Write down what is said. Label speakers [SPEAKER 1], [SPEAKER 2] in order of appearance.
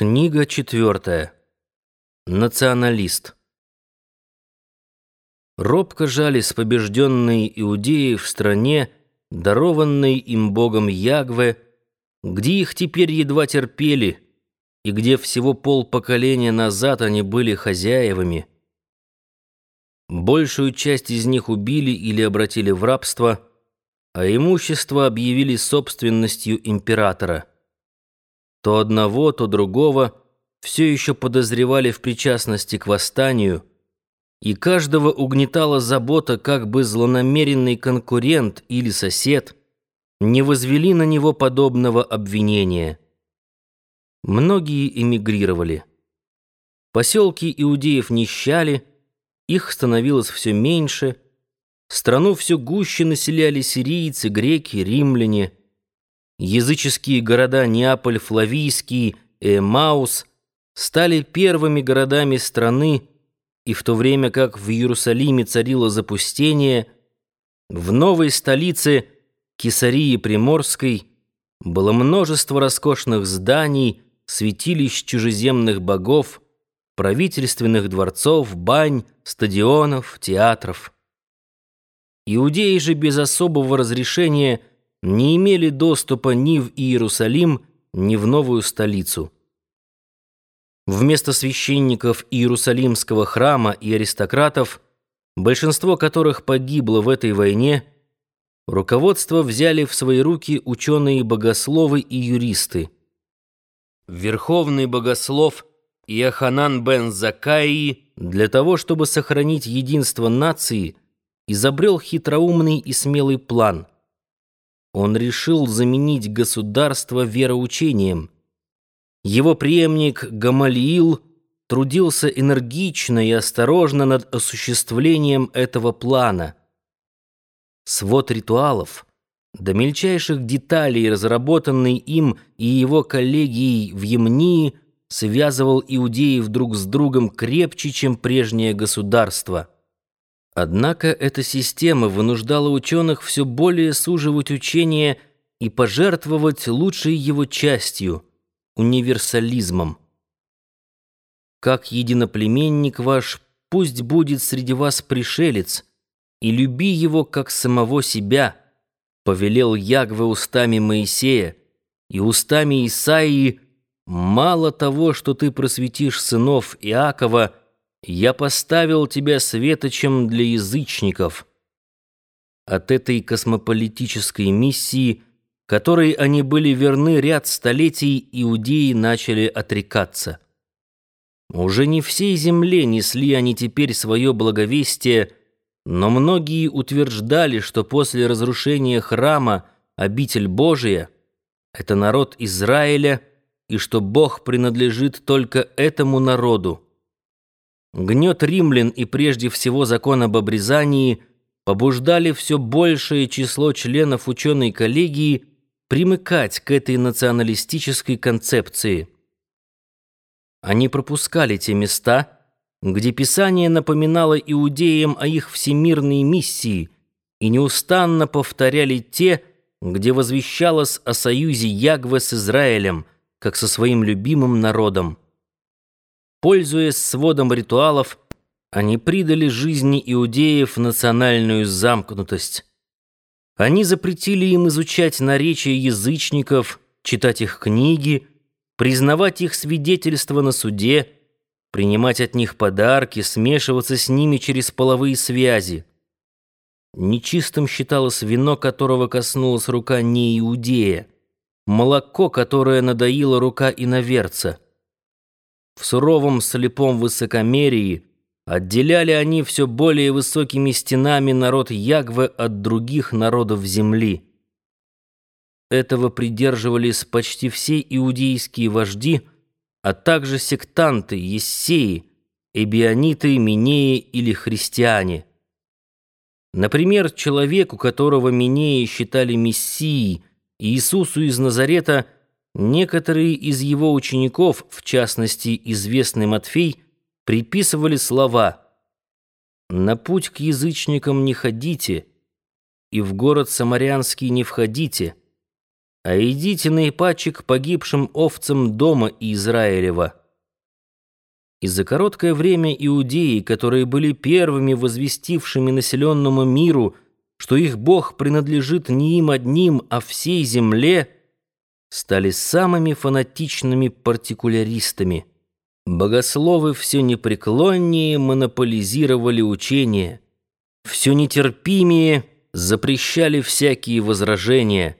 [SPEAKER 1] Книга четвертая. Националист. Робко жались побежденные иудеи в стране, дарованной им Богом Ягве, где их теперь едва терпели, и где всего полпоколения назад они были хозяевами. Большую часть из них убили или обратили в рабство, а имущество объявили собственностью императора. То одного, то другого все еще подозревали в причастности к восстанию, и каждого угнетала забота, как бы злонамеренный конкурент или сосед не возвели на него подобного обвинения. Многие эмигрировали. Поселки иудеев нищали, их становилось все меньше, страну все гуще населяли сирийцы, греки, римляне – Языческие города Неаполь, Флавийский Эмаус стали первыми городами страны, и в то время как в Иерусалиме царило запустение, в новой столице Кесарии Приморской было множество роскошных зданий, святилищ чужеземных богов, правительственных дворцов, бань, стадионов, театров. Иудеи же без особого разрешения – не имели доступа ни в Иерусалим, ни в новую столицу. Вместо священников Иерусалимского храма и аристократов, большинство которых погибло в этой войне, руководство взяли в свои руки ученые-богословы и юристы. Верховный богослов Иоханан бен Закаи для того, чтобы сохранить единство нации, изобрел хитроумный и смелый план – он решил заменить государство вероучением. Его преемник Гамалиил трудился энергично и осторожно над осуществлением этого плана. Свод ритуалов, до мельчайших деталей, разработанный им и его коллегией в Емнии, связывал иудеев друг с другом крепче, чем прежнее государство. Однако эта система вынуждала ученых все более суживать учение и пожертвовать лучшей его частью — универсализмом. «Как единоплеменник ваш, пусть будет среди вас пришелец, и люби его, как самого себя», — повелел Ягве устами Моисея, и устами Исаии «Мало того, что ты просветишь сынов Иакова», — я поставил тебя светочем для язычников. От этой космополитической миссии, которой они были верны ряд столетий, иудеи начали отрекаться. Уже не всей земле несли они теперь свое благовестие, но многие утверждали, что после разрушения храма обитель Божия — это народ Израиля, и что Бог принадлежит только этому народу. Гнет римлян и прежде всего закон об обрезании побуждали все большее число членов ученой коллегии примыкать к этой националистической концепции. Они пропускали те места, где Писание напоминало иудеям о их всемирной миссии и неустанно повторяли те, где возвещалось о союзе Ягве с Израилем, как со своим любимым народом. Пользуясь сводом ритуалов, они придали жизни иудеев национальную замкнутость. Они запретили им изучать наречия язычников, читать их книги, признавать их свидетельства на суде, принимать от них подарки, смешиваться с ними через половые связи. Нечистым считалось вино, которого коснулась рука не иудея, молоко, которое надоила рука иноверца — в суровом слепом высокомерии отделяли они все более высокими стенами народ Ягвы от других народов земли. Этого придерживались почти все иудейские вожди, а также сектанты, ессеи, эбиониты, минеи или христиане. Например, человеку, которого минеи считали мессией, Иисусу из Назарета – Некоторые из его учеников, в частности известный Матфей, приписывали слова «На путь к язычникам не ходите, и в город Самарянский не входите, а идите наипаче к погибшим овцам дома Израилева. И за короткое время иудеи, которые были первыми возвестившими населенному миру, что их Бог принадлежит не им одним, а всей земле, стали самыми фанатичными партикуляристами. Богословы все непреклоннее монополизировали учение, все нетерпимее запрещали всякие возражения –